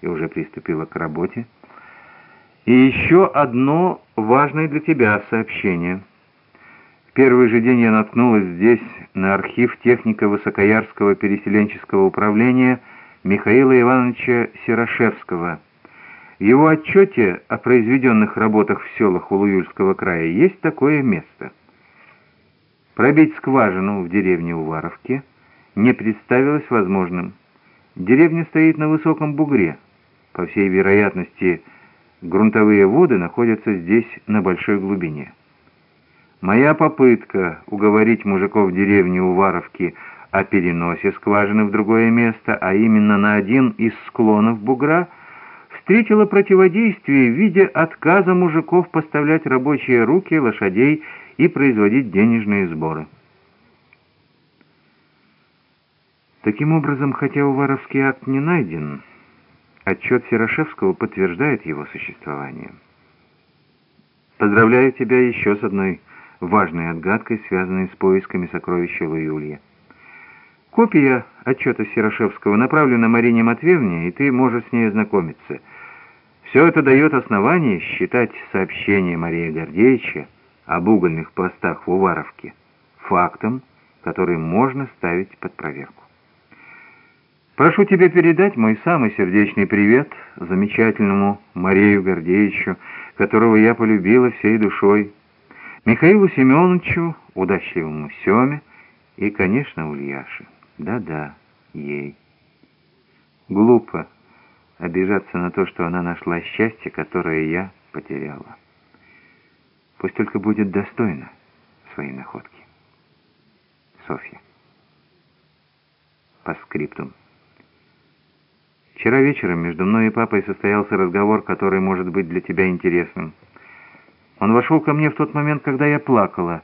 и уже приступила к работе. «И еще одно важное для тебя сообщение». В первый же день я наткнулась здесь на архив техника Высокоярского переселенческого управления Михаила Ивановича Серошевского. В его отчете о произведенных работах в селах Улуюльского края есть такое место. Пробить скважину в деревне Уваровке не представилось возможным. Деревня стоит на высоком бугре. По всей вероятности, грунтовые воды находятся здесь на большой глубине. Моя попытка уговорить мужиков деревни Уваровки о переносе скважины в другое место, а именно на один из склонов бугра, встретила противодействие в виде отказа мужиков поставлять рабочие руки, лошадей и производить денежные сборы. Таким образом, хотя Уваровский акт не найден, отчет Серошевского подтверждает его существование. Поздравляю тебя еще с одной важной отгадкой, связанной с поисками сокровища Луюлья. Копия отчета Серошевского направлена Марине Матвеевне, и ты можешь с ней ознакомиться. Все это дает основание считать сообщение Марии Гордеевича об угольных пластах в Уваровке фактом, который можно ставить под проверку. Прошу тебя передать мой самый сердечный привет замечательному Марию Гордеевичу, которого я полюбила всей душой, Михаилу Семеновичу, удачливому Семе и, конечно, Ульяше. Да-да, ей. Глупо обижаться на то, что она нашла счастье, которое я потеряла. Пусть только будет достойна своей находки. Софья. По скриптум. Вчера вечером между мной и папой состоялся разговор, который может быть для тебя интересным. Он вошел ко мне в тот момент, когда я плакала.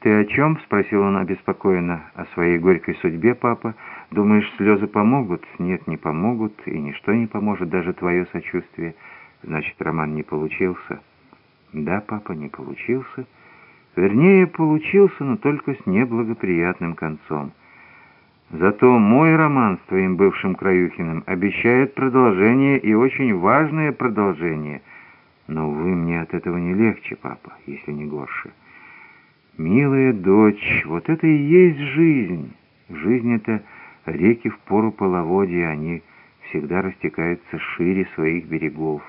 «Ты о чем?» — спросил он обеспокоенно. «О своей горькой судьбе, папа. Думаешь, слезы помогут?» «Нет, не помогут, и ничто не поможет, даже твое сочувствие. Значит, роман не получился?» «Да, папа, не получился. Вернее, получился, но только с неблагоприятным концом. Зато мой роман с твоим бывшим Краюхиным обещает продолжение и очень важное продолжение». Но, увы, мне от этого не легче, папа, если не горше. Милая дочь, вот это и есть жизнь. Жизнь — это реки в пору половодья, они всегда растекаются шире своих берегов.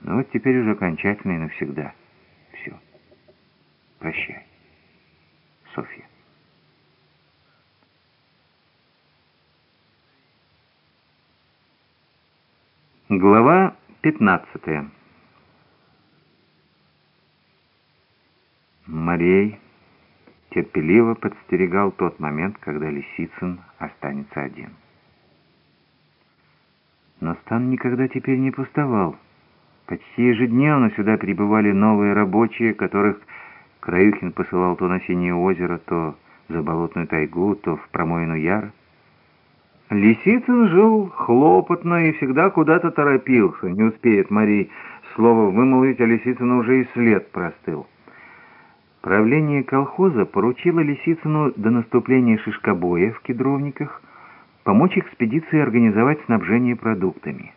Но вот теперь уже окончательно и навсегда. Все. Прощай. Софья. Глава 15. Марей терпеливо подстерегал тот момент, когда Лисицын останется один. Но стан никогда теперь не пустовал. Почти ежедневно сюда прибывали новые рабочие, которых Краюхин посылал то на Синее озеро, то за болотную тайгу, то в промоину Яр. Лисицын жил хлопотно и всегда куда-то торопился. Не успеет Марий слово вымолвить, а Лисицыну уже и след простыл. Правление колхоза поручило Лисицыну до наступления шишкобоя в Кедровниках помочь экспедиции организовать снабжение продуктами.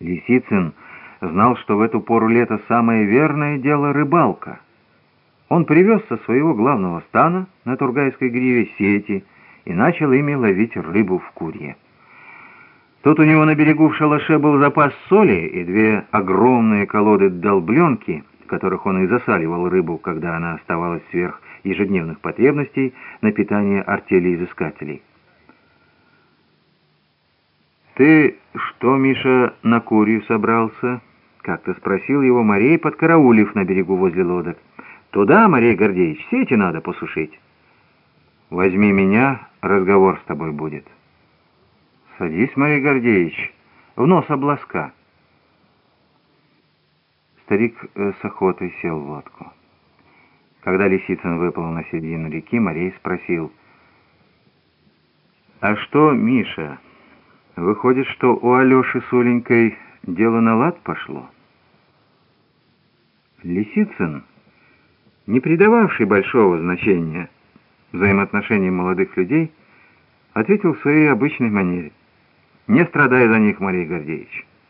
Лисицын знал, что в эту пору лета самое верное дело — рыбалка. Он привез со своего главного стана на Тургайской гриве сети — и начал ими ловить рыбу в курье. Тут у него на берегу в шалаше был запас соли и две огромные колоды долбленки, которых он и засаливал рыбу, когда она оставалась сверх ежедневных потребностей на питание артели изыскателей. «Ты что, Миша, на курью собрался?» — как-то спросил его Марей, подкараулив на берегу возле лодок. «Туда, Марей Гордеевич, сети надо посушить». «Возьми меня, разговор с тобой будет». «Садись, Марий Гордеевич, в нос обласка». Старик э, с охотой сел в лодку. Когда Лисицын выплыл на середину реки, Марей спросил, «А что, Миша, выходит, что у Алеши с Оленькой дело на лад пошло?» Лисицын, не придававший большого значения, взаимоотношениям молодых людей, ответил в своей обычной манере. Не страдай за них, Марий Гордеевич.